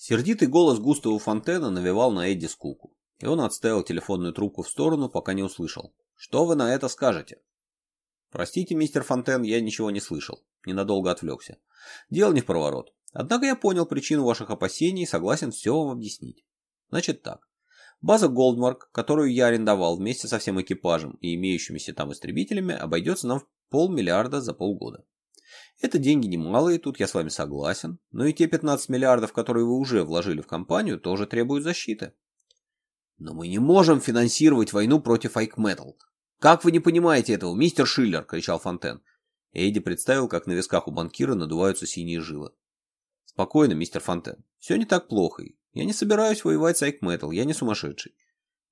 Сердитый голос Густава Фонтена навевал на Эдди скуку, и он отставил телефонную трубку в сторону, пока не услышал. «Что вы на это скажете?» «Простите, мистер Фонтен, я ничего не слышал. Ненадолго отвлекся. Дело не в проворот. Однако я понял причину ваших опасений и согласен все вам объяснить. Значит так. База Голдмарк, которую я арендовал вместе со всем экипажем и имеющимися там истребителями, обойдется нам в полмиллиарда за полгода. Это деньги немалые, тут я с вами согласен, но и те 15 миллиардов, которые вы уже вложили в компанию, тоже требуют защиты. Но мы не можем финансировать войну против Айкметал. Как вы не понимаете этого, мистер Шиллер, кричал Фонтен. Эдди представил, как на висках у банкира надуваются синие жилы. Спокойно, мистер Фонтен. Все не так плохо. Я не собираюсь воевать с Айкметал, я не сумасшедший.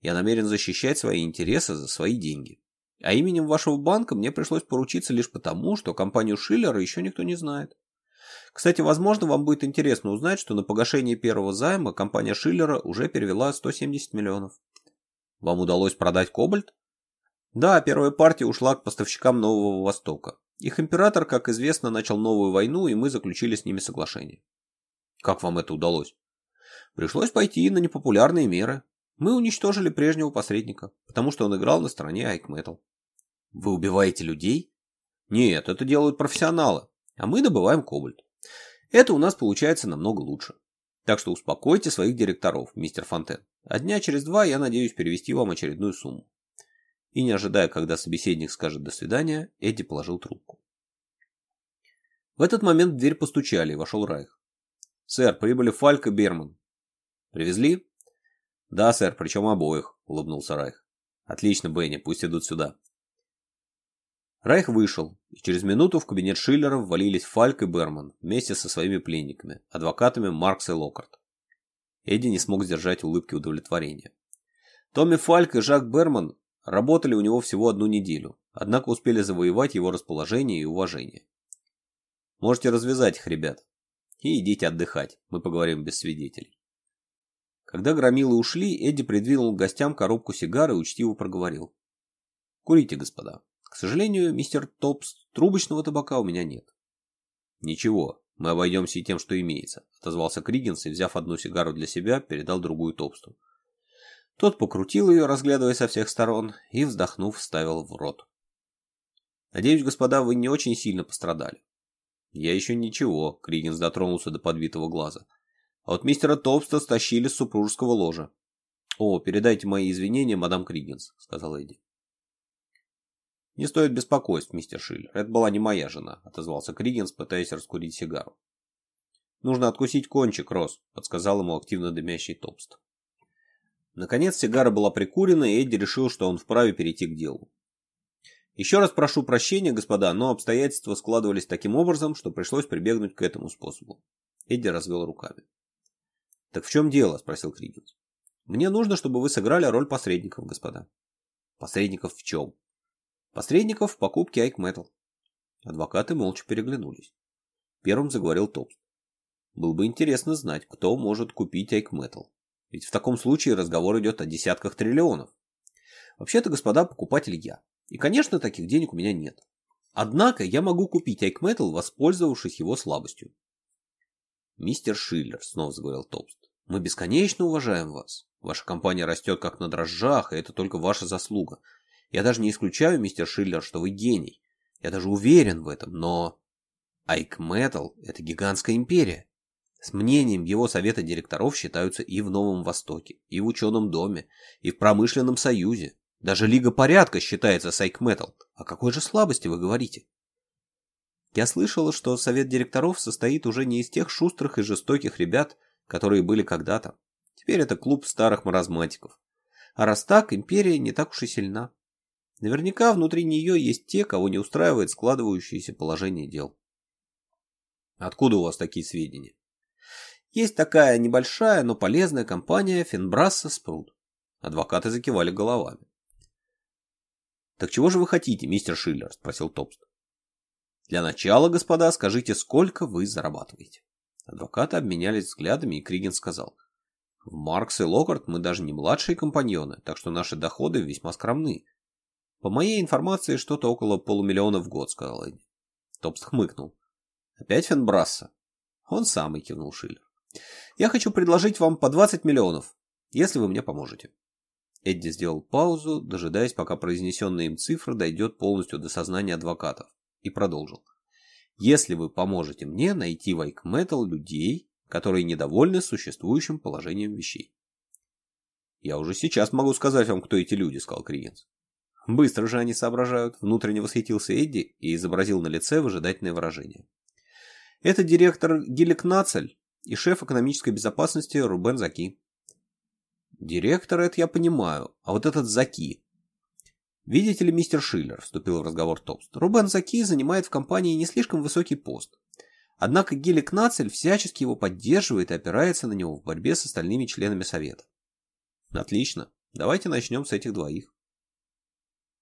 Я намерен защищать свои интересы за свои деньги. А именем вашего банка мне пришлось поручиться лишь потому, что компанию Шиллера еще никто не знает. Кстати, возможно, вам будет интересно узнать, что на погашение первого займа компания Шиллера уже перевела 170 миллионов. Вам удалось продать кобальт? Да, первая партия ушла к поставщикам Нового Востока. Их император, как известно, начал новую войну, и мы заключили с ними соглашение. Как вам это удалось? Пришлось пойти на непопулярные меры. Мы уничтожили прежнего посредника, потому что он играл на стороне Айкметал. Вы убиваете людей? Нет, это делают профессионалы, а мы добываем кобальт. Это у нас получается намного лучше. Так что успокойте своих директоров, мистер Фонтен. А дня через два я надеюсь перевести вам очередную сумму. И не ожидая, когда собеседник скажет «до свидания», Эдди положил трубку. В этот момент в дверь постучали, и вошел Райх. «Сэр, прибыли Фальк и Берман». «Привезли?» «Да, сэр, причем обоих», — улыбнулся Райх. «Отлично, Бенни, пусть идут сюда». Райх вышел, и через минуту в кабинет Шиллера ввалились Фальк и Берман вместе со своими пленниками, адвокатами Маркс и Локарт. Эдди не смог сдержать улыбки удовлетворения. Томми Фальк и Жак Берман работали у него всего одну неделю, однако успели завоевать его расположение и уважение. «Можете развязать их, ребят, и идите отдыхать, мы поговорим без свидетелей». Когда громилы ушли, Эдди придвинул гостям коробку сигар и учтиво проговорил. «Курите, господа». К сожалению, мистер Топс, трубочного табака у меня нет. Ничего, мы обойдемся и тем, что имеется, отозвался Кригинс и, взяв одну сигару для себя, передал другую Топсту. Тот покрутил ее, разглядывая со всех сторон, и, вздохнув, вставил в рот. «Надеюсь, господа, вы не очень сильно пострадали». «Я еще ничего», — Кригинс дотронулся до подбитого глаза. «А вот мистера Топста стащили с супружеского ложа». «О, передайте мои извинения, мадам Кригинс», — сказал Эдди. «Не стоит беспокойств, мистер Шиллер, это была не моя жена», — отозвался Криггинс, пытаясь раскурить сигару. «Нужно откусить кончик, Рос», — подсказал ему активно дымящий Топст. Наконец сигара была прикурена, и Эдди решил, что он вправе перейти к делу. Еще раз прошу прощения, господа, но обстоятельства складывались таким образом, что пришлось прибегнуть к этому способу. Эдди развел руками. «Так в чем дело?» – спросил Криггинс. «Мне нужно, чтобы вы сыграли роль посредников, господа». «Посредников в чем?» посредников в покупке Айк Metal. Адвокаты молча переглянулись. Первым заговорил Топс. Было бы интересно знать, кто может купить Айк Metal. Ведь в таком случае разговор идет о десятках триллионов. Вообще-то, господа, покупатель я. И, конечно, таких денег у меня нет. Однако я могу купить Айк Metal, воспользовавшись его слабостью. Мистер Шиллер, снова заговорил Топст. Мы бесконечно уважаем вас. Ваша компания растет как на дрожжах, и это только ваша заслуга. Я даже не исключаю, мистер Шиллер, что вы гений. Я даже уверен в этом, но... Айк Metal – это гигантская империя. С мнением его совета директоров считаются и в Новом Востоке, и в ученом доме, и в промышленном союзе. Даже Лига Порядка считается с Айк Metal. О какой же слабости вы говорите? Я слышала, что совет директоров состоит уже не из тех шустрых и жестоких ребят, которые были когда-то. Теперь это клуб старых маразматиков. А раз так, империя не так уж и сильна. Наверняка внутри нее есть те, кого не устраивает складывающееся положение дел. Откуда у вас такие сведения? Есть такая небольшая, но полезная компания Финбрасса Спрут. Адвокаты закивали головами. «Так чего же вы хотите, мистер Шиллер?» – спросил Топст. «Для начала, господа, скажите, сколько вы зарабатываете?» Адвокаты обменялись взглядами, и Кригин сказал. «В Маркс и Локарт мы даже не младшие компаньоны, так что наши доходы весьма скромны. По моей информации, что-то около полумиллиона в год, сказал Эдди. Топс хмыкнул. Опять Фенбрасса? Он самый кивнул Шиллер. Я хочу предложить вам по 20 миллионов, если вы мне поможете. Эдди сделал паузу, дожидаясь, пока произнесенная им цифра дойдет полностью до сознания адвокатов, и продолжил. «Если вы поможете мне найти в Айк людей, которые недовольны существующим положением вещей». «Я уже сейчас могу сказать вам, кто эти люди», — сказал Криенс. Быстро же они соображают, внутренне восхитился Эдди и изобразил на лице выжидательное выражение. Это директор Гилек Нацель и шеф экономической безопасности Рубен Заки. Директор это я понимаю, а вот этот Заки. Видите ли, мистер Шиллер, вступил в разговор Топст, Рубен Заки занимает в компании не слишком высокий пост. Однако Гелик Нацель всячески его поддерживает и опирается на него в борьбе с остальными членами совета. Отлично, давайте начнем с этих двоих.